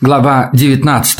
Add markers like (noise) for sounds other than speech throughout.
Глава 19.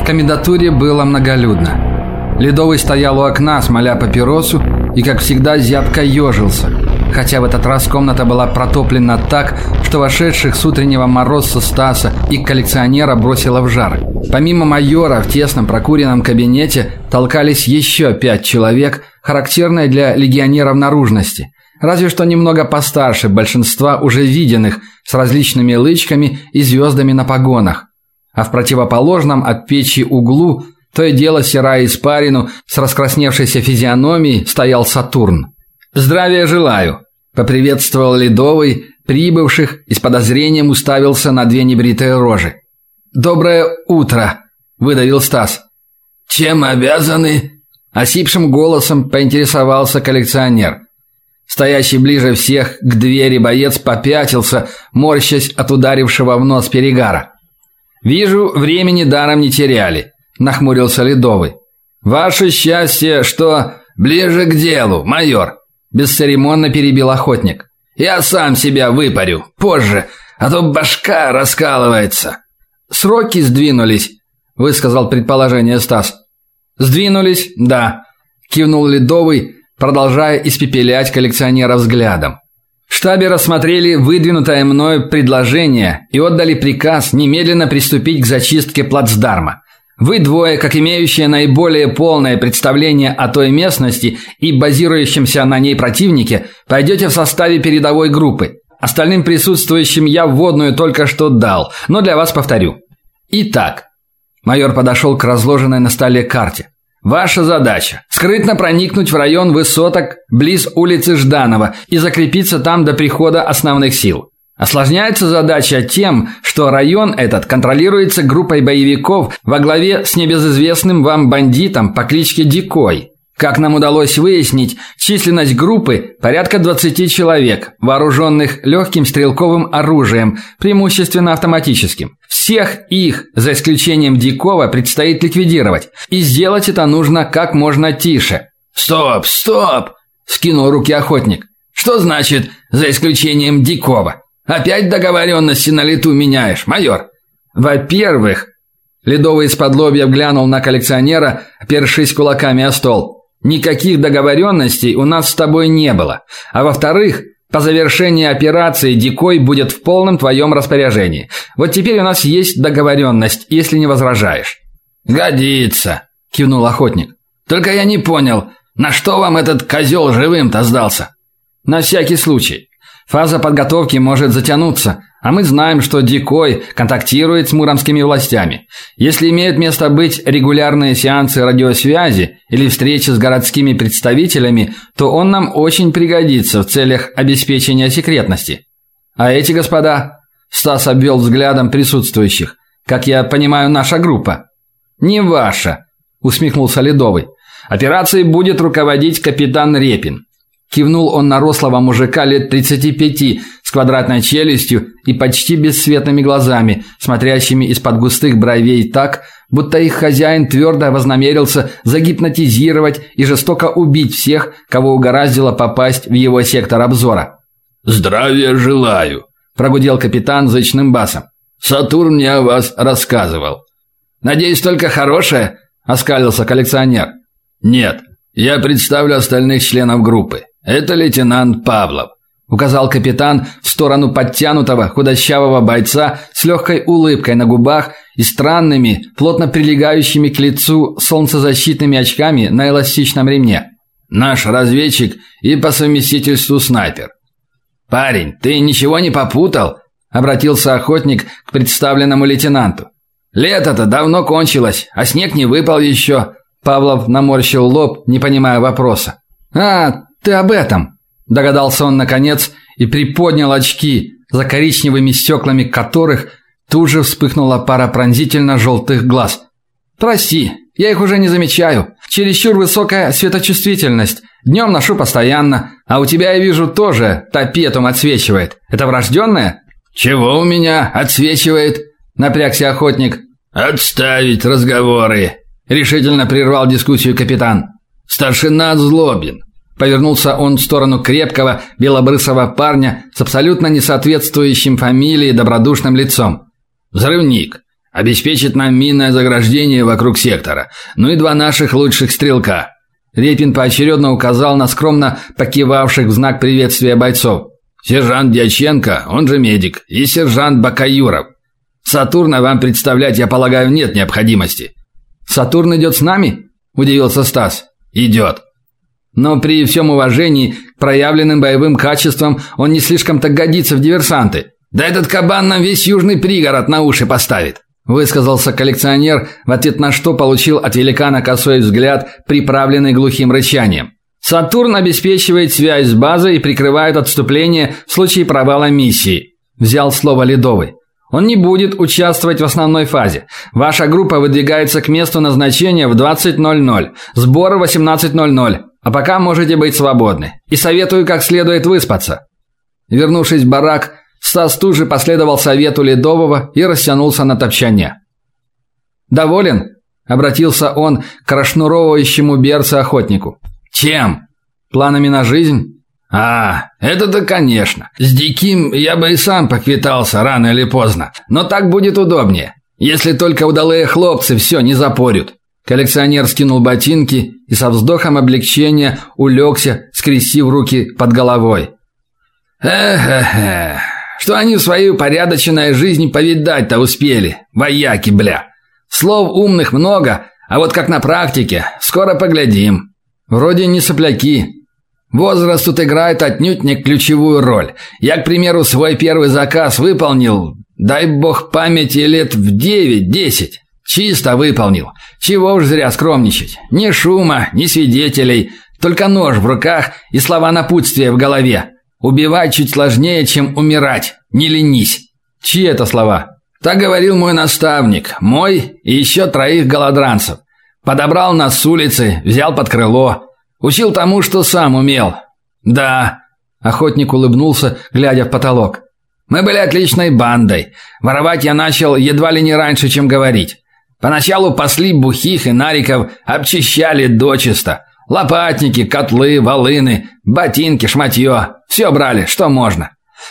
В комендатуре было многолюдно. Ледовый стоял у окна, смоля папиросу, и, как всегда, зябко ежился – хотя в этот раз комната была протоплена так, что вошедших с утреннего мороза Стаса и коллекционера бросило в жар. Помимо майора в тесном прокуренном кабинете толкались еще пять человек, характерные для легионеров наружности. Разве что немного постарше большинства уже виденных, с различными лычками и звездами на погонах. А в противоположном от печи углу то и дело серая испарину с раскрасневшейся физиономией стоял Сатурн. «Здравия желаю!» Поприветствовал Ледовый прибывших и с подозрением уставился на две небритые рожи. «Доброе утро!» – выдавил Стас. «Чем обязаны?» – осипшим голосом поинтересовался коллекционер. Стоящий ближе всех к двери боец попятился, морщась от ударившего в нос перегара. «Вижу, времени даром не теряли», – нахмурился Ледовый. «Ваше счастье, что ближе к делу, майор», Бесцеремонно перебил охотник. «Я сам себя выпарю. Позже. А то башка раскалывается». «Сроки сдвинулись», – высказал предположение Стас. «Сдвинулись, да», – кивнул Ледовый, продолжая испепелять коллекционера взглядом. В штабе рассмотрели выдвинутое мною предложение и отдали приказ немедленно приступить к зачистке плацдарма. Вы двое, как имеющие наиболее полное представление о той местности и базирующемся на ней противнике, пойдете в составе передовой группы. Остальным присутствующим я вводную только что дал, но для вас повторю. Итак, майор подошел к разложенной на столе карте. Ваша задача скрытно проникнуть в район высоток близ улицы Жданова и закрепиться там до прихода основных сил. Осложняется задача тем, что район этот контролируется группой боевиков во главе с небезызвестным вам бандитом по кличке Дикой. Как нам удалось выяснить, численность группы порядка 20 человек, вооруженных легким стрелковым оружием, преимущественно автоматическим. Всех их, за исключением Дикова, предстоит ликвидировать, и сделать это нужно как можно тише. Стоп, стоп, скинул руки охотник. Что значит за исключением Дикова? Опять договоренности на лету меняешь, майор? Во-первых, Ледовый из-под лобья глянул на коллекционера, опершись кулаками о стол. Никаких договоренностей у нас с тобой не было. А во-вторых, по завершении операции Дикой будет в полном твоем распоряжении. Вот теперь у нас есть договоренность, если не возражаешь. Годится, кивнул охотник. Только я не понял, на что вам этот козел живым-то сдался? На всякий случай. Фаза подготовки может затянуться, а мы знаем, что Дикой контактирует с муромскими властями. Если имеют место быть регулярные сеансы радиосвязи или встречи с городскими представителями, то он нам очень пригодится в целях обеспечения секретности. А эти господа, Стас обвел взглядом присутствующих, как я понимаю, наша группа. Не ваша, усмехнулся Ледовый. Операцией будет руководить капитан Репин. Кивнул он на рослого мужика лет 35 с квадратной челюстью и почти бесцветными глазами, смотрящими из-под густых бровей так, будто их хозяин твердо вознамерился загипнотизировать и жестоко убить всех, кого угораздило попасть в его сектор обзора. «Здравия желаю», – прогудел капитан зычным басом. «Сатурн мне о вас рассказывал». «Надеюсь, только хорошее?» – оскалился коллекционер. «Нет, я представлю остальных членов группы. Это лейтенант Павлов, указал капитан в сторону подтянутого худощавого бойца с легкой улыбкой на губах и странными, плотно прилегающими к лицу солнцезащитными очками на эластичном ремне. Наш разведчик и по совместительству снайпер. Парень, ты ничего не попутал? обратился охотник к представленному лейтенанту. Лето-то давно кончилось, а снег не выпал еще». Павлов наморщил лоб, не понимая вопроса. А, «Ты об этом!» – догадался он наконец и приподнял очки, за коричневыми стеклами которых тут же вспыхнула пара пронзительно желтых глаз. «Прости, я их уже не замечаю. Чересчур высокая светочувствительность. Днем ношу постоянно, а у тебя, я вижу, тоже топетум отсвечивает. Это врожденное?» «Чего у меня отсвечивает?» – напрягся охотник. «Отставить разговоры!» – решительно прервал дискуссию капитан. «Старшина злобен. Повернулся он в сторону крепкого, белобрысого парня с абсолютно несоответствующим фамилии добродушным лицом. «Взрывник. Обеспечит нам минное заграждение вокруг сектора. Ну и два наших лучших стрелка». Репин поочередно указал на скромно покивавших в знак приветствия бойцов. «Сержант Дьяченко, он же медик, и сержант Бакаюров. Сатурна вам представлять, я полагаю, нет необходимости». «Сатурн идет с нами?» – удивился Стас. «Идет. Но при всем уважении к проявленным боевым качествам он не слишком-то годится в диверсанты. Да этот кабан нам весь южный пригород на уши поставит, высказался коллекционер, в ответ на что получил от великана косой взгляд, приправленный глухим рычанием. Сатурн обеспечивает связь с базой и прикрывает отступление в случае провала миссии. Взял слово Ледовый. Он не будет участвовать в основной фазе. Ваша группа выдвигается к месту назначения в 20:00. Сбор в 18:00. А пока можете быть свободны. И советую как следует выспаться. Вернувшись в барак, Стас тут же последовал совету Ледового и растянулся на топчане. Доволен? обратился он к расшнуровывающему берца охотнику. Чем? Планами на жизнь? А, это-то, конечно. С диким я бы и сам поквитался рано или поздно, но так будет удобнее, если только удалые хлопцы все не запорют. Коллекционер скинул ботинки и со вздохом облегчения улегся, скрестив руки под головой. Эх-эх-эх. Что они в своей упорядоченной жизни повидать-то успели, вояки, бля. Слов умных много, а вот как на практике, скоро поглядим. Вроде не сопляки. Возраст тут играет отнюдь не ключевую роль. Я, к примеру, свой первый заказ выполнил, дай бог памяти, лет в девять-десять. Чисто выполнил. Чего уж зря скромничать. Ни шума, ни свидетелей, только нож в руках и слова напутствия в голове. Убивать чуть сложнее, чем умирать. Не ленись. Чьи это слова? Так говорил мой наставник, мой и еще троих голодранцев. Подобрал нас с улицы, взял под крыло, учил тому, что сам умел. Да, охотник улыбнулся, глядя в потолок. Мы были отличной бандой. Воровать я начал едва ли не раньше, чем говорить. Поначалу пасли бухих и нариков, обчищали дочисто. Лопатники, котлы, волыны, ботинки, шматье. Все брали, что можно.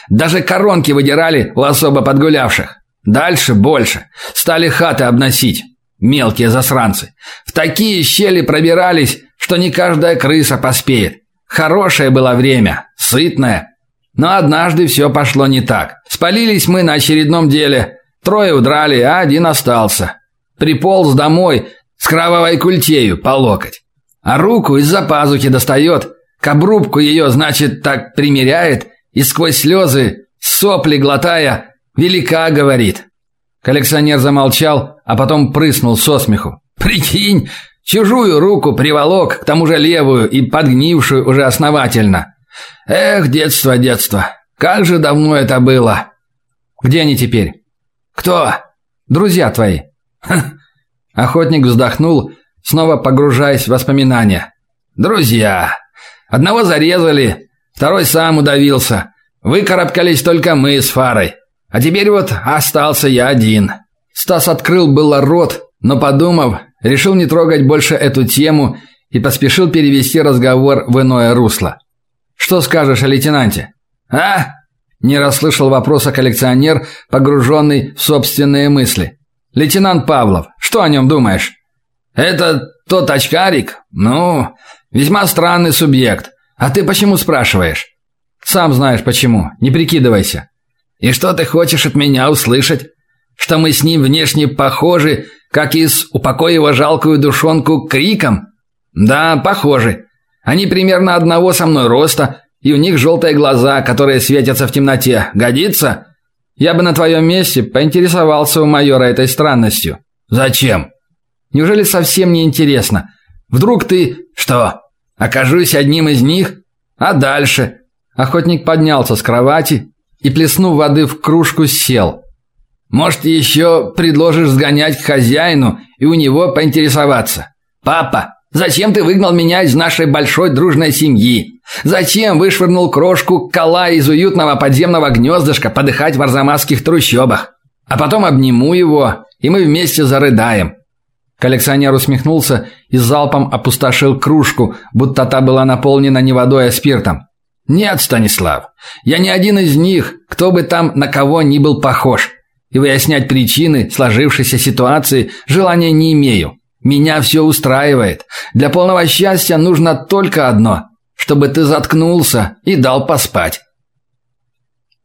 Даже коронки выдирали у особо подгулявших. Дальше больше. Стали хаты обносить. Мелкие засранцы. В такие щели пробирались, что не каждая крыса поспеет. Хорошее было время, сытное. Но однажды все пошло не так. Спалились мы на очередном деле. Трое удрали, а один остался. Приполз домой с кровавой культею по локоть. А руку из-за пазухи достает, к обрубку ее, значит, так примеряет и сквозь слезы, сопли глотая, велика говорит. Коллекционер замолчал, а потом прыснул со смеху. Прикинь, чужую руку приволок, к тому же левую и подгнившую уже основательно. Эх, детство, детство. Как же давно это было. Где они теперь? Кто? Друзья твои. (laughs) Охотник вздохнул, снова погружаясь в воспоминания. Друзья. Одного зарезали, второй сам удавился. Выкарабкались только мы с Фарой. А теперь вот остался я один. Стас открыл было рот, но подумав, решил не трогать больше эту тему и поспешил перевести разговор в иное русло. Что скажешь о лейтенанте? А? Не расслышал вопроса коллекционер, погруженный в собственные мысли. Лейтенант Павлов, что о нем думаешь? Это тот очкарик? Ну, весьма странный субъект. А ты почему спрашиваешь? Сам знаешь почему. Не прикидывайся. И что ты хочешь от меня услышать? Что мы с ним внешне похожи, как из упокой его жалкую душонку криком? Да, похожи. Они примерно одного со мной роста, и у них желтые глаза, которые светятся в темноте. Годится? Я бы на твоем месте поинтересовался у майора этой странностью. Зачем? Неужели совсем не интересно? Вдруг ты что? Окажусь одним из них? А дальше? Охотник поднялся с кровати и плеснув воды в кружку, сел. Может, еще предложишь сгонять к хозяину и у него поинтересоваться. Папа, зачем ты выгнал меня из нашей большой дружной семьи? Зачем вышвырнул крошку кола из уютного подземного гнездышка подыхать в арзамасских трущобах? А потом обниму его, и мы вместе зарыдаем. Коллекционер усмехнулся и залпом опустошил кружку, будто та была наполнена не водой, а спиртом. Нет, Станислав, я не один из них, кто бы там на кого ни был похож. И выяснять причины сложившейся ситуации желания не имею. Меня все устраивает. Для полного счастья нужно только одно чтобы ты заткнулся и дал поспать.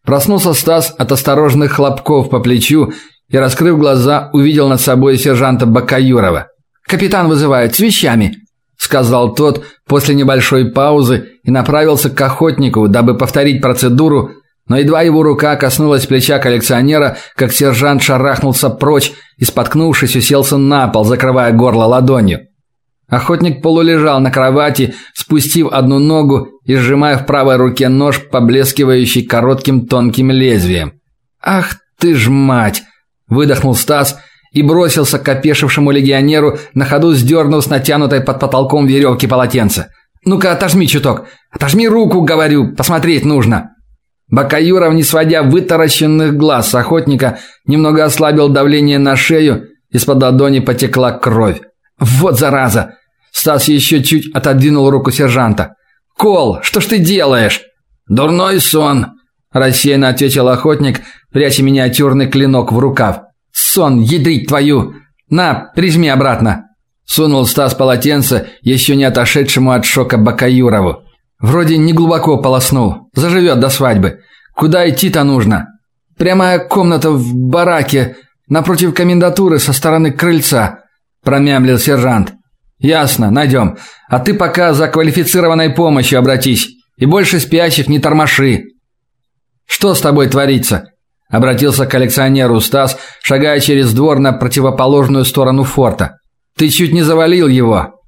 Проснулся Стас от осторожных хлопков по плечу и, раскрыв глаза, увидел над собой сержанта Бакаюрова. «Капитан вызывает с вещами», – сказал тот после небольшой паузы и направился к охотнику, дабы повторить процедуру, но едва его рука коснулась плеча коллекционера, как сержант шарахнулся прочь и, споткнувшись, уселся на пол, закрывая горло ладонью. Охотник полулежал на кровати, спустив одну ногу и сжимая в правой руке нож, поблескивающий коротким тонким лезвием. «Ах ты ж мать!» – выдохнул Стас и бросился к опешившему легионеру, на ходу сдернув с натянутой под потолком веревки полотенце. «Ну-ка, отожми чуток! Отожми руку, говорю, посмотреть нужно!» Бакаюров, не сводя вытаращенных глаз охотника, немного ослабил давление на шею, из-под ладони потекла кровь. «Вот зараза!» Стас еще чуть отодвинул руку сержанта. «Кол, что ж ты делаешь?» «Дурной сон», – рассеянно ответил охотник, пряча миниатюрный клинок в рукав. «Сон, ядрить твою! На, прижми обратно!» Сунул Стас полотенце, еще не отошедшему от шока Бакаюрову. «Вроде не глубоко полоснул. Заживет до свадьбы. Куда идти-то нужно?» «Прямая комната в бараке, напротив комендатуры со стороны крыльца», – промямлил сержант. Ясно, найдем. А ты пока за квалифицированной помощью обратись. И больше спящих не тормоши. Что с тобой творится? обратился к коллекционеру Стас, шагая через двор на противоположную сторону форта. Ты чуть не завалил его.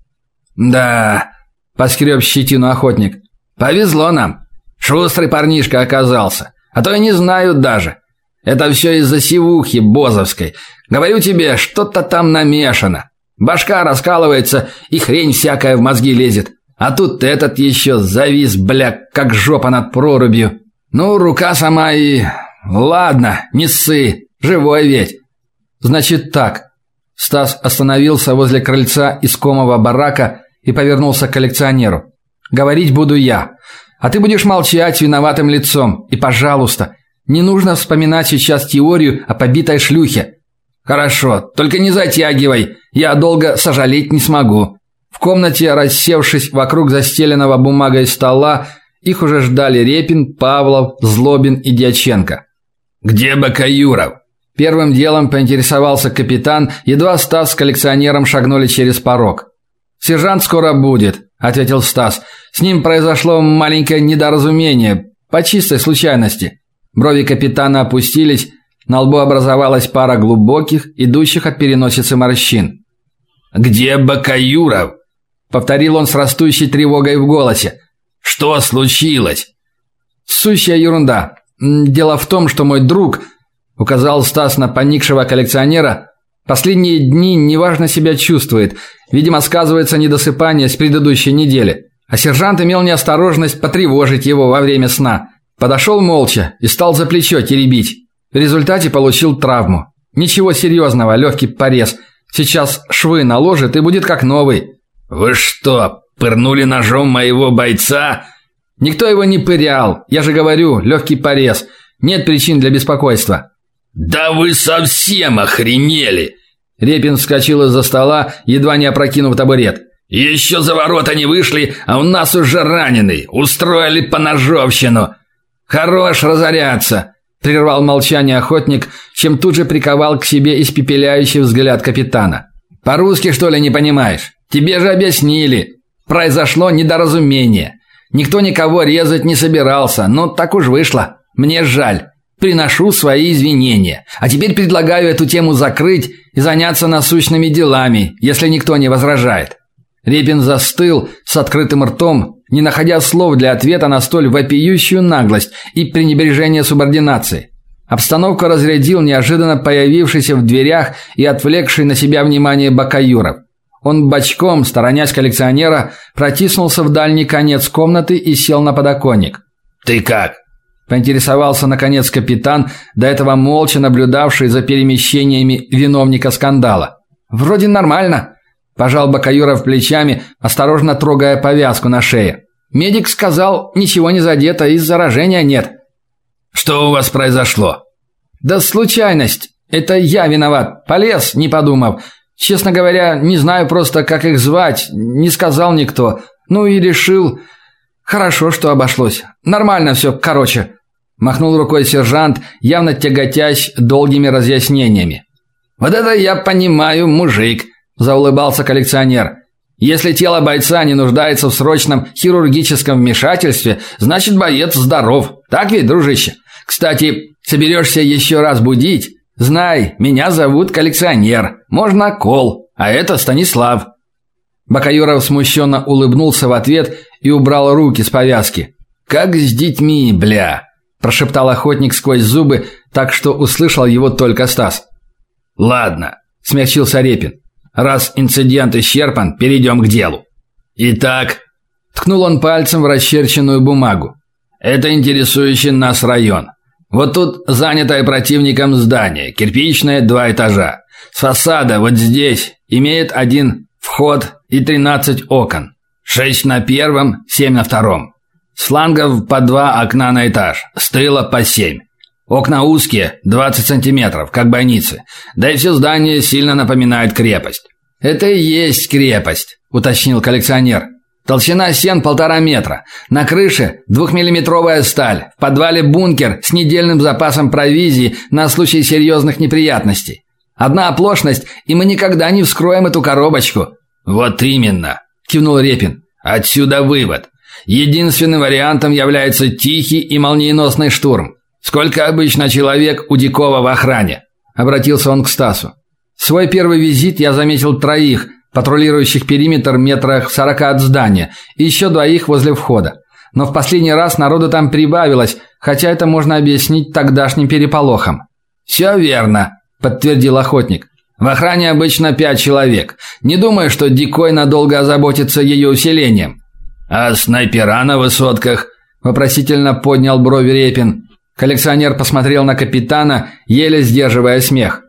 Да, поскреб щетину охотник. Повезло нам. Шустрый парнишка оказался. А то я не знаю даже. Это все из-за сивухи бозовской. Говорю тебе, что-то там намешано. Башка раскалывается, и хрень всякая в мозги лезет. А тут этот еще завис, бля, как жопа над прорубью. Ну, рука сама и... Ладно, не ссы, живой ведь. Значит так. Стас остановился возле крыльца искомого барака и повернулся к коллекционеру. Говорить буду я. А ты будешь молчать виноватым лицом. И, пожалуйста, не нужно вспоминать сейчас теорию о побитой шлюхе. Хорошо, только не затягивай. Я долго сожалеть не смогу. В комнате, рассевшись вокруг застеленного бумагой стола, их уже ждали Репин, Павлов, Злобин и Дьяченко. Где Бакаюров? Первым делом поинтересовался капитан, едва Стас с коллекционером шагнули через порог. Сержант скоро будет, ответил Стас. С ним произошло маленькое недоразумение по чистой случайности. Брови капитана опустились, на лбу образовалась пара глубоких, идущих от переносицы морщин. «Где Бакаюров?» – повторил он с растущей тревогой в голосе. «Что случилось?» «Сущая ерунда. Дело в том, что мой друг...» – указал Стас на поникшего коллекционера – Последние дни неважно себя чувствует. Видимо, сказывается недосыпание с предыдущей недели. А сержант имел неосторожность потревожить его во время сна. Подошел молча и стал за плечо теребить. В результате получил травму. Ничего серьезного, легкий порез. Сейчас швы наложит и будет как новый. Вы что, пырнули ножом моего бойца? Никто его не пырял. Я же говорю, легкий порез. Нет причин для беспокойства. Да вы совсем охренели. Репин вскочил из-за стола, едва не опрокинув табурет. Еще за ворота не вышли, а у нас уже раненый. Устроили поножовщину. Хорош разоряться прервал молчание охотник, чем тут же приковал к себе испепеляющий взгляд капитана. По-русски что ли не понимаешь? Тебе же объяснили. Произошло недоразумение. Никто никого резать не собирался, но так уж вышло. Мне жаль. Приношу свои извинения. А теперь предлагаю эту тему закрыть и заняться насущными делами, если никто не возражает. Репин застыл с открытым ртом, не находя слов для ответа на столь вопиющую наглость и пренебрежение субординацией. Обстановку разрядил неожиданно появившийся в дверях и отвлекший на себя внимание Бакаюров. Он бочком, сторонясь коллекционера, протиснулся в дальний конец комнаты и сел на подоконник. «Ты как?» – поинтересовался, наконец, капитан, до этого молча наблюдавший за перемещениями виновника скандала. «Вроде нормально», – пожал Бакаюров плечами, осторожно трогая повязку на шее. «Медик сказал, ничего не задето и заражения нет». «Что у вас произошло?» «Да случайность. Это я виноват. Полез, не подумав. Честно говоря, не знаю просто, как их звать, не сказал никто. Ну и решил, хорошо, что обошлось. Нормально все, короче. Махнул рукой сержант, явно тяготясь долгими разъяснениями. Вот это я понимаю, мужик, заулыбался коллекционер. Если тело бойца не нуждается в срочном хирургическом вмешательстве, значит боец здоров. Так ведь, дружище? Кстати, соберешься еще раз будить, Знай, меня зовут коллекционер. Можно Кол, а это Станислав. Бакаюров смущенно улыбнулся в ответ и убрал руки с повязки. Как с детьми, бля, прошептал охотник сквозь зубы, так что услышал его только Стас. Ладно, смягчился Репин. Раз инцидент исчерпан, перейдем к делу. Итак, ткнул он пальцем в расчерченную бумагу. Это интересующий нас район. Вот тут занятое противником здание, кирпичное, два этажа. С фасада вот здесь имеет один вход и 13 окон. Шесть на первом, семь на втором. С флангов по два окна на этаж, с тыла по семь. Окна узкие, 20 сантиметров, как бойницы. Да и все здание сильно напоминает крепость. Это и есть крепость, уточнил коллекционер. Толщина стен полтора метра. На крыше двухмиллиметровая сталь. В подвале бункер с недельным запасом провизии на случай серьезных неприятностей. Одна оплошность, и мы никогда не вскроем эту коробочку. Вот именно, кивнул Репин. Отсюда вывод. Единственным вариантом является тихий и молниеносный штурм. Сколько обычно человек у Дикова в охране? обратился он к Стасу. Свой первый визит я заметил троих, патрулирующих периметр метрах сорока от здания, и еще двоих возле входа. Но в последний раз народу там прибавилось, хотя это можно объяснить тогдашним переполохом. «Все верно», – подтвердил охотник. «В охране обычно пять человек. Не думаю, что Дикой надолго озаботится ее усилением». «А снайпера на высотках?» – вопросительно поднял брови Репин. Коллекционер посмотрел на капитана, еле сдерживая смех.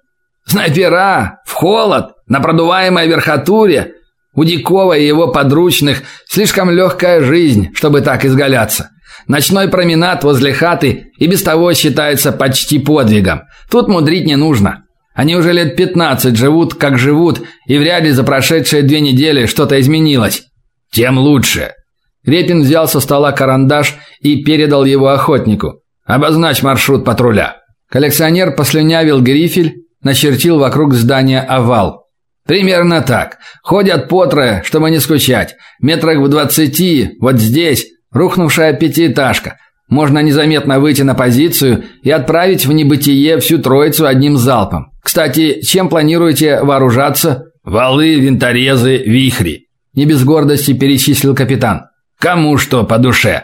«Снайпера! В холод! На продуваемой верхотуре у Дикова и его подручных слишком легкая жизнь, чтобы так изгаляться. Ночной променад возле хаты и без того считается почти подвигом. Тут мудрить не нужно. Они уже лет 15 живут, как живут, и вряд ли за прошедшие две недели что-то изменилось. Тем лучше. Репин взял со стола карандаш и передал его охотнику. Обозначь маршрут патруля. Коллекционер послюнявил грифель, начертил вокруг здания овал. Примерно так. Ходят по чтобы не скучать. Метрах в двадцати, вот здесь, рухнувшая пятиэтажка. Можно незаметно выйти на позицию и отправить в небытие всю троицу одним залпом. Кстати, чем планируете вооружаться? Валы, винторезы, вихри. Не без гордости перечислил капитан. Кому что по душе.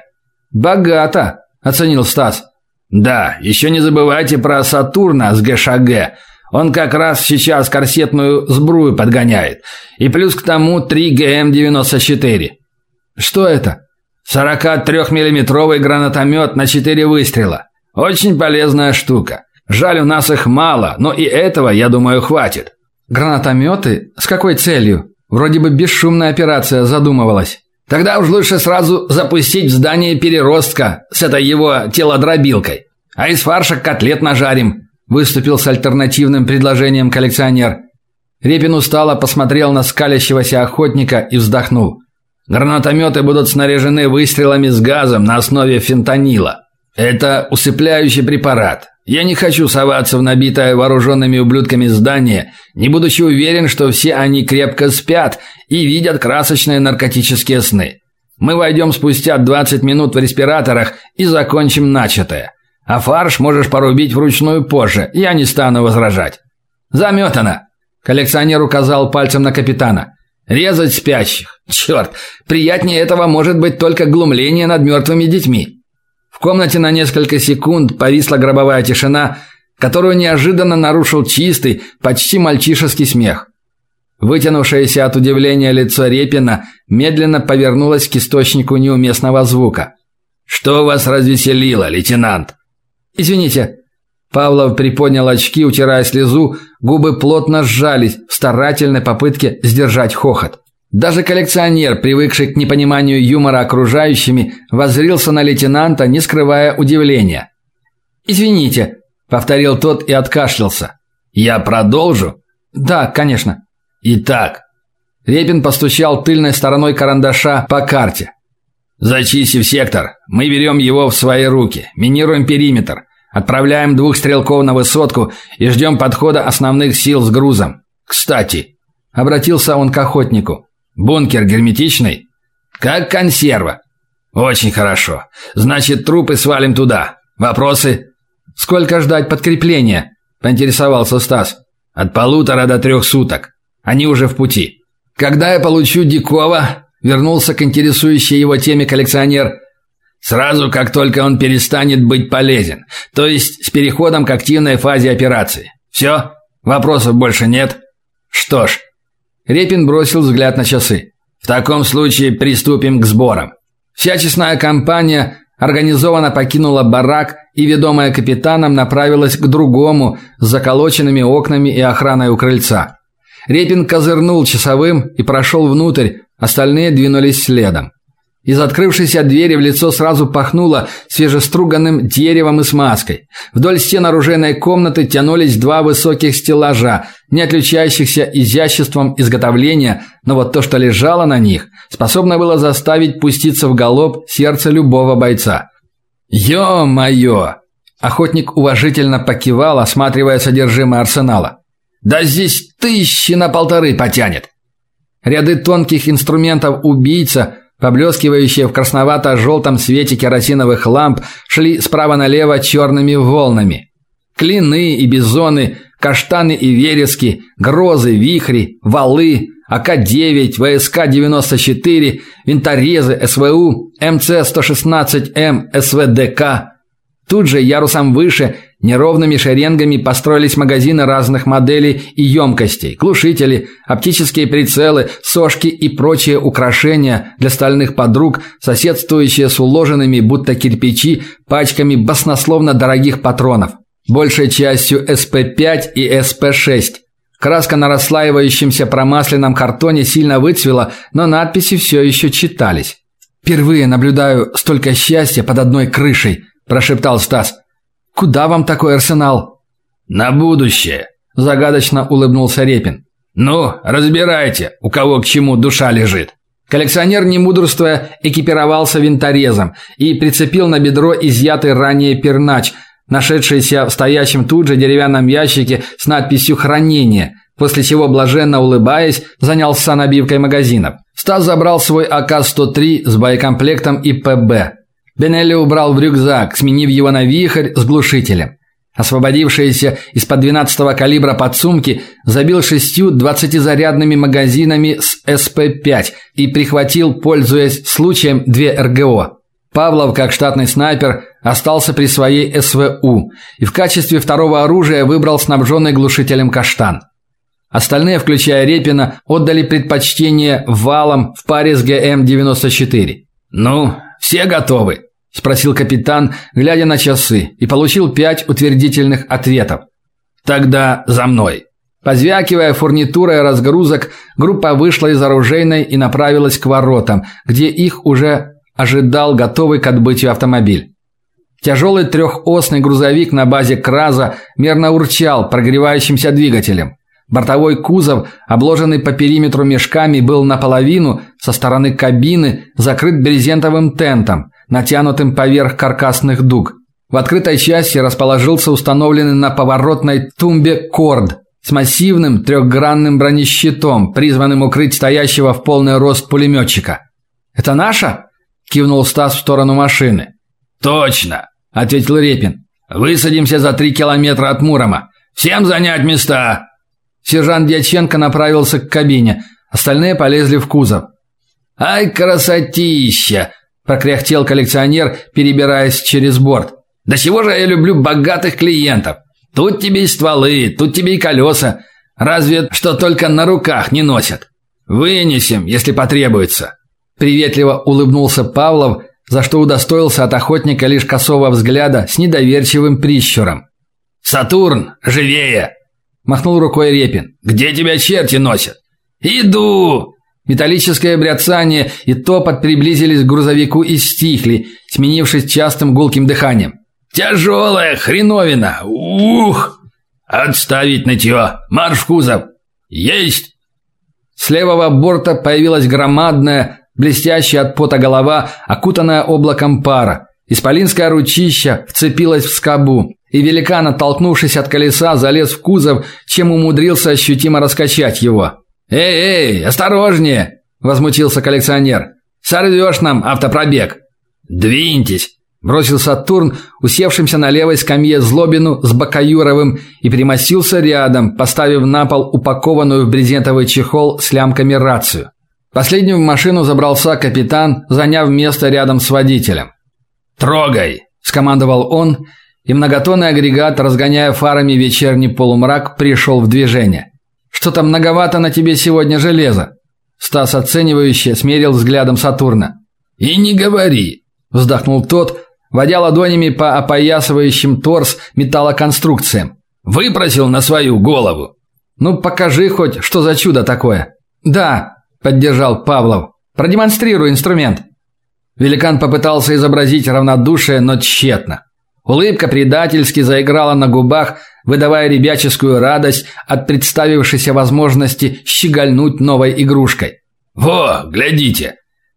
Богато, оценил Стас. Да, еще не забывайте про Сатурна с ГШГ. Он как раз сейчас корсетную сбрую подгоняет. И плюс к тому 3 ГМ-94. Что это? 43-миллиметровый гранатомет на 4 выстрела. Очень полезная штука. Жаль, у нас их мало, но и этого, я думаю, хватит. Гранатометы? С какой целью? Вроде бы бесшумная операция задумывалась. Тогда уж лучше сразу запустить в здание переростка с этой его телодробилкой. А из фарша котлет нажарим выступил с альтернативным предложением коллекционер. Репин устало посмотрел на скалящегося охотника и вздохнул. Гранатометы будут снаряжены выстрелами с газом на основе фентанила. Это усыпляющий препарат. Я не хочу соваться в набитое вооруженными ублюдками здание, не будучи уверен, что все они крепко спят и видят красочные наркотические сны. Мы войдем спустя 20 минут в респираторах и закончим начатое. А фарш можешь порубить вручную позже, я не стану возражать. Заметано. Коллекционер указал пальцем на капитана. Резать спящих. Черт, приятнее этого может быть только глумление над мертвыми детьми. В комнате на несколько секунд повисла гробовая тишина, которую неожиданно нарушил чистый, почти мальчишеский смех. Вытянувшееся от удивления лицо Репина медленно повернулось к источнику неуместного звука. «Что вас развеселило, лейтенант?» «Извините». Павлов приподнял очки, утирая слезу, губы плотно сжались в старательной попытке сдержать хохот. Даже коллекционер, привыкший к непониманию юмора окружающими, воззрился на лейтенанта, не скрывая удивления. «Извините», — повторил тот и откашлялся. «Я продолжу?» «Да, конечно». «Итак». Репин постучал тыльной стороной карандаша по карте. «Зачистив сектор. Мы берем его в свои руки. Минируем периметр. Отправляем двух стрелков на высотку и ждем подхода основных сил с грузом. Кстати...» Обратился он к охотнику. «Бункер герметичный?» «Как консерва». «Очень хорошо. Значит, трупы свалим туда. Вопросы?» «Сколько ждать подкрепления?» – поинтересовался Стас. «От полутора до трех суток. Они уже в пути. Когда я получу Дикова?» – вернулся к интересующей его теме коллекционер. «Сразу, как только он перестанет быть полезен. То есть с переходом к активной фазе операции. Все? Вопросов больше нет? Что ж». Репин бросил взгляд на часы. «В таком случае приступим к сборам». Вся честная компания организованно покинула барак и, ведомая капитаном, направилась к другому с заколоченными окнами и охраной у крыльца. Репин козырнул часовым и прошел внутрь, остальные двинулись следом. Из открывшейся двери в лицо сразу пахнуло свежеструганным деревом и смазкой. Вдоль стен оружейной комнаты тянулись два высоких стеллажа, не отличающихся изяществом изготовления, но вот то, что лежало на них, способно было заставить пуститься в галоп сердце любого бойца. «Ё-моё!» Охотник уважительно покивал, осматривая содержимое арсенала. Да здесь тысячи на полторы потянет. Ряды тонких инструментов убийца, поблескивающие в красновато-желтом свете керосиновых ламп, шли справа налево черными волнами. Клины и бизоны, каштаны и верески, грозы, вихри, валы, АК-9, ВСК-94, винторезы, СВУ, МЦ-116М, СВДК. Тут же ярусом выше Неровными шеренгами построились магазины разных моделей и емкостей, глушители, оптические прицелы, сошки и прочие украшения для стальных подруг, соседствующие с уложенными, будто кирпичи, пачками баснословно дорогих патронов. Большей частью СП-5 и СП-6. Краска на расслаивающемся промасленном картоне сильно выцвела, но надписи все еще читались. «Впервые наблюдаю столько счастья под одной крышей», – прошептал Стас. Куда вам такой арсенал? На будущее, загадочно улыбнулся Репин. Ну, разбирайте, у кого к чему душа лежит. Коллекционер, не мудрствуя, экипировался винторезом и прицепил на бедро изъятый ранее пернач, нашедшийся в стоящем тут же деревянном ящике с надписью «Хранение», после чего, блаженно улыбаясь, занялся набивкой магазинов. Стас забрал свой АК-103 с боекомплектом и ПБ. Бенелли убрал в рюкзак, сменив его на вихрь с глушителем. Освободившиеся из-под 12-го калибра подсумки забил шестью 20-зарядными магазинами с СП-5 и прихватил, пользуясь случаем, две РГО. Павлов, как штатный снайпер, остался при своей СВУ и в качестве второго оружия выбрал снабженный глушителем каштан. Остальные, включая Репина, отдали предпочтение валам в паре с ГМ-94. «Ну, все готовы?» Спросил капитан, глядя на часы, и получил пять утвердительных ответов. Тогда за мной. Позвякивая фурнитурой разгрузок, группа вышла из оружейной и направилась к воротам, где их уже ожидал готовый к отбытию автомобиль. Тяжелый трехосный грузовик на базе Краза мерно урчал прогревающимся двигателем. Бортовой кузов, обложенный по периметру мешками, был наполовину со стороны кабины закрыт брезентовым тентом, натянутым поверх каркасных дуг. В открытой части расположился установленный на поворотной тумбе корд с массивным трехгранным бронещитом, призванным укрыть стоящего в полный рост пулеметчика. «Это наша?» – кивнул Стас в сторону машины. «Точно!» – ответил Репин. «Высадимся за три километра от Мурома. Всем занять места!» Сержант Дьяченко направился к кабине, остальные полезли в кузов. «Ай, красотища!» Прокряхтел коллекционер, перебираясь через борт. Да чего же я люблю богатых клиентов? Тут тебе и стволы, тут тебе и колеса. Разве что только на руках не носят. Вынесем, если потребуется. Приветливо улыбнулся Павлов, за что удостоился от охотника лишь косого взгляда с недоверчивым прищуром. «Сатурн, живее!» – махнул рукой Репин. «Где тебя черти носят?» «Иду!» Металлическое бряцание и топот приблизились к грузовику и стихли, сменившись частым гулким дыханием. «Тяжелая хреновина! Ух! Отставить нытье! Марш в кузов! Есть!» С левого борта появилась громадная, блестящая от пота голова, окутанная облаком пара. Исполинское ручище вцепилось в скобу, и великан, оттолкнувшись от колеса, залез в кузов, чем умудрился ощутимо раскачать его. «Эй, эй, осторожнее!» – возмутился коллекционер. «Сорвешь нам автопробег!» «Двиньтесь!» – бросил Сатурн, усевшимся на левой скамье Злобину с Бакаюровым и примостился рядом, поставив на пол упакованную в брезентовый чехол с лямками рацию. Последним в машину забрался капитан, заняв место рядом с водителем. «Трогай!» – скомандовал он, и многотонный агрегат, разгоняя фарами вечерний полумрак, пришел в движение. Что-то многовато на тебе сегодня железа. Стас оценивающе смерил взглядом Сатурна. И не говори, вздохнул тот, водя ладонями по опоясывающим торс металлоконструкциям. Выпросил на свою голову. Ну покажи хоть, что за чудо такое. Да, поддержал Павлов. Продемонстрируй инструмент. Великан попытался изобразить равнодушие, но тщетно. Улыбка предательски заиграла на губах, выдавая ребяческую радость от представившейся возможности щегольнуть новой игрушкой. «Во, глядите!»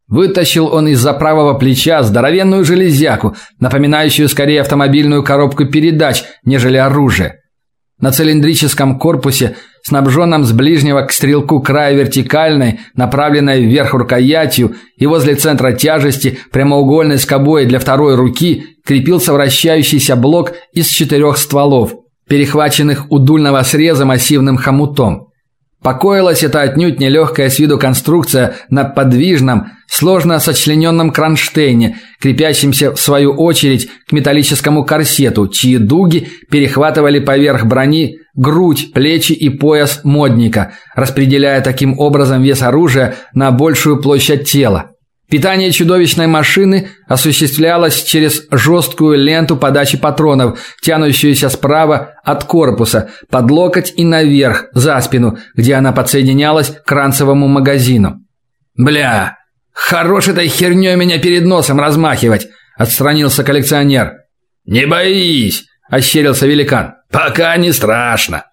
Вытащил он из-за правого плеча здоровенную железяку, напоминающую скорее автомобильную коробку передач, нежели оружие. На цилиндрическом корпусе, снабженном с ближнего к стрелку края вертикальной, направленной вверх рукоятью, и возле центра тяжести прямоугольной скобой для второй руки, крепился вращающийся блок из четырех стволов, перехваченных у дульного среза массивным хомутом. Покоилась эта отнюдь нелегкая с виду конструкция на подвижном, сложно сочлененном кронштейне, крепящемся в свою очередь к металлическому корсету, чьи дуги перехватывали поверх брони грудь, плечи и пояс модника, распределяя таким образом вес оружия на большую площадь тела. Питание чудовищной машины осуществлялось через жесткую ленту подачи патронов, тянущуюся справа от корпуса, под локоть и наверх, за спину, где она подсоединялась к ранцевому магазину. «Бля, хорош этой херней меня перед носом размахивать!» – отстранился коллекционер. «Не боись!» – ощерился великан. «Пока не страшно!»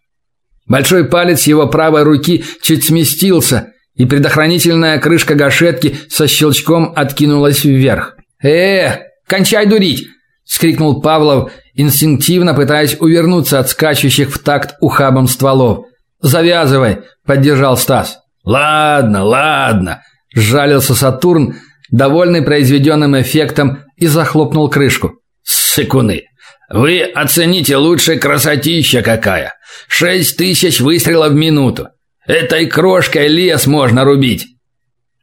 Большой палец его правой руки чуть сместился – и предохранительная крышка гашетки со щелчком откинулась вверх. «Э, кончай дурить!» – скрикнул Павлов, инстинктивно пытаясь увернуться от скачущих в такт ухабом стволов. «Завязывай!» – поддержал Стас. «Ладно, ладно!» – сжалился Сатурн, довольный произведенным эффектом, и захлопнул крышку. «Сыкуны! Вы оцените лучше красотища какая! Шесть тысяч выстрелов в минуту! Этой крошкой лес можно рубить.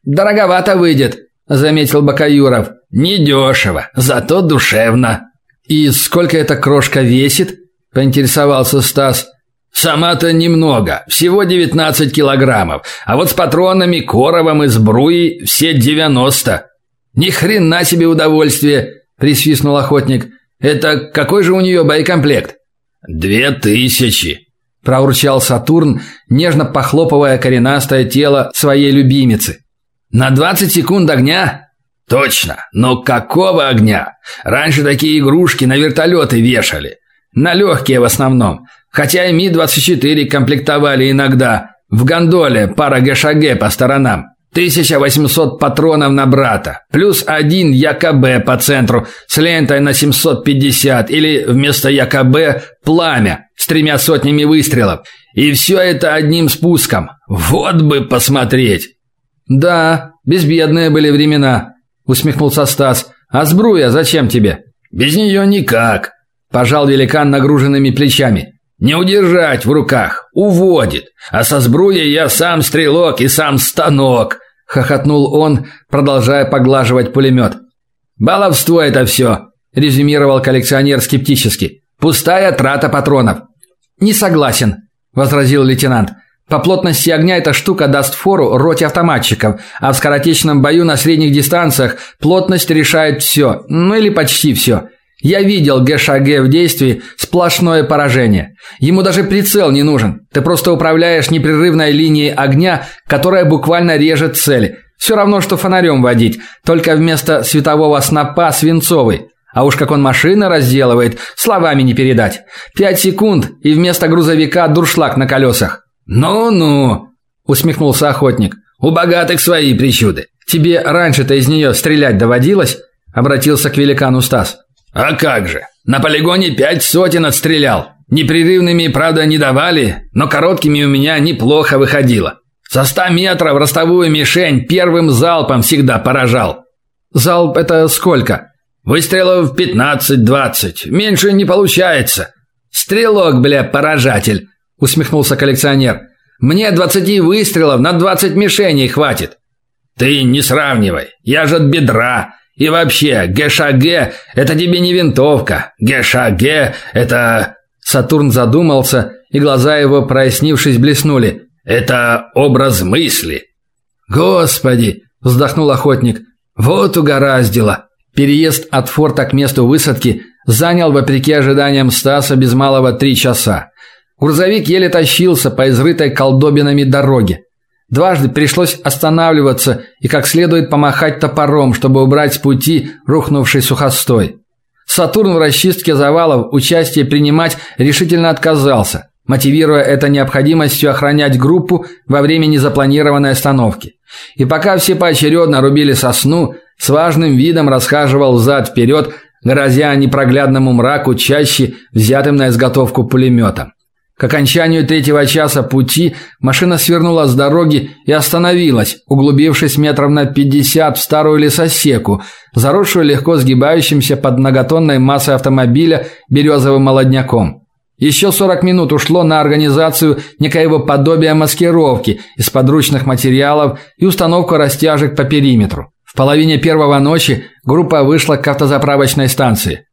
Дороговато выйдет, заметил Бакаюров. Недешево, зато душевно. И сколько эта крошка весит? поинтересовался Стас. Сама-то немного, всего 19 килограммов, а вот с патронами, коровом и сбруей все 90. Ни хрена себе удовольствие, присвистнул охотник. Это какой же у нее боекомплект? Две тысячи проурчал Сатурн, нежно похлопывая коренастое тело своей любимицы. На 20 секунд огня? Точно. Но какого огня? Раньше такие игрушки на вертолеты вешали. На легкие в основном. Хотя и Ми-24 комплектовали иногда. В гондоле пара ГШГ по сторонам. 1800 патронов на брата, плюс один ЯКБ по центру с лентой на 750 или вместо ЯКБ пламя с тремя сотнями выстрелов. И все это одним спуском. Вот бы посмотреть. Да, безбедные были времена, усмехнулся Стас. А сбруя зачем тебе? Без нее никак, пожал великан нагруженными плечами. Не удержать в руках, уводит. А со сбруей я сам стрелок и сам станок хохотнул он, продолжая поглаживать пулемет. Баловство это все», – резюмировал коллекционер скептически. Пустая трата патронов. Не согласен, возразил лейтенант. По плотности огня эта штука даст фору роте автоматчиков, а в скоротечном бою на средних дистанциях плотность решает все, ну или почти все. Я видел ГШГ в действии, сплошное поражение. Ему даже прицел не нужен. Ты просто управляешь непрерывной линией огня, которая буквально режет цель. Все равно что фонарем водить, только вместо светового снопа свинцовый. А уж как он машины разделывает, словами не передать. Пять секунд, и вместо грузовика дуршлаг на колесах. «Ну-ну», – усмехнулся охотник. «У богатых свои причуды. Тебе раньше-то из нее стрелять доводилось?» – обратился к великану Стас. А как же? На полигоне пять сотен отстрелял. Непрерывными, правда, не давали, но короткими у меня неплохо выходило. Со ста метров ростовую мишень первым залпом всегда поражал. Залп это сколько? Выстрелов 15-20. Меньше не получается. Стрелок, бля, поражатель, усмехнулся коллекционер. Мне 20 выстрелов на 20 мишеней хватит. Ты не сравнивай. Я же от бедра. И вообще, ГШГ – это тебе не винтовка. ГШГ – это… Сатурн задумался, и глаза его, прояснившись, блеснули. Это образ мысли. Господи, вздохнул охотник. Вот угораздило. Переезд от форта к месту высадки занял, вопреки ожиданиям Стаса, без малого три часа. Грузовик еле тащился по изрытой колдобинами дороге. Дважды пришлось останавливаться и как следует помахать топором, чтобы убрать с пути рухнувший сухостой. Сатурн в расчистке завалов участие принимать решительно отказался, мотивируя это необходимостью охранять группу во время незапланированной остановки. И пока все поочередно рубили сосну, с важным видом расхаживал взад-вперед, грозя непроглядному мраку чаще взятым на изготовку пулеметом. К окончанию третьего часа пути машина свернула с дороги и остановилась, углубившись метров на 50 в старую лесосеку, заросшую легко сгибающимся под многотонной массой автомобиля березовым молодняком. Еще 40 минут ушло на организацию некоего подобия маскировки из подручных материалов и установку растяжек по периметру. В половине первого ночи группа вышла к автозаправочной станции.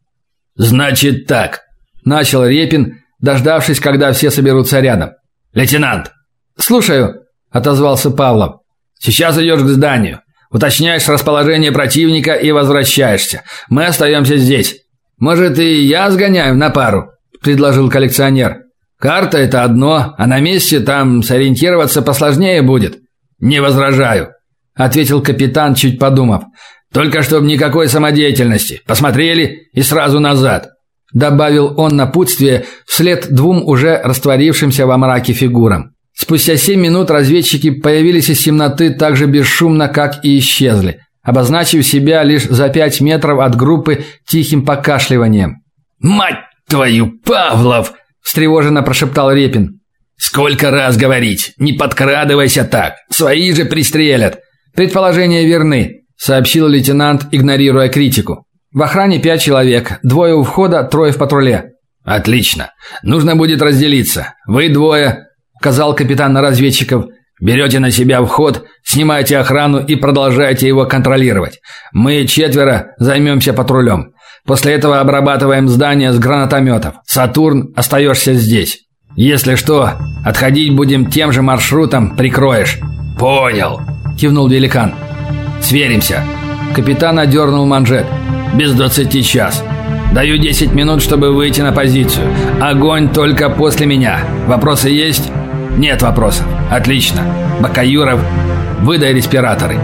«Значит так», – начал Репин, дождавшись, когда все соберутся рядом. «Лейтенант!» «Слушаю», – отозвался Павлов. «Сейчас идешь к зданию. Уточняешь расположение противника и возвращаешься. Мы остаемся здесь. Может, и я сгоняю на пару?» – предложил коллекционер. «Карта – это одно, а на месте там сориентироваться посложнее будет». «Не возражаю», – ответил капитан, чуть подумав. «Только чтобы никакой самодеятельности. Посмотрели и сразу назад» добавил он напутствие вслед двум уже растворившимся во мраке фигурам. Спустя семь минут разведчики появились из темноты так же бесшумно, как и исчезли, обозначив себя лишь за пять метров от группы тихим покашливанием. «Мать твою, Павлов!» – встревоженно прошептал Репин. «Сколько раз говорить, не подкрадывайся так, свои же пристрелят!» «Предположения верны», – сообщил лейтенант, игнорируя критику. В охране пять человек, двое у входа, трое в патруле. Отлично. Нужно будет разделиться. Вы двое, указал капитан на разведчиков. Берете на себя вход, снимаете охрану и продолжаете его контролировать. Мы четверо займемся патрулем. После этого обрабатываем здание с гранатометов. Сатурн, остаешься здесь. Если что, отходить будем тем же маршрутом, прикроешь. Понял, кивнул великан. Сверимся. Капитан одернул манжет. Без двадцати час. Даю 10 минут, чтобы выйти на позицию. Огонь только после меня. Вопросы есть? Нет вопросов. Отлично. Бакаюров, выдай респираторы.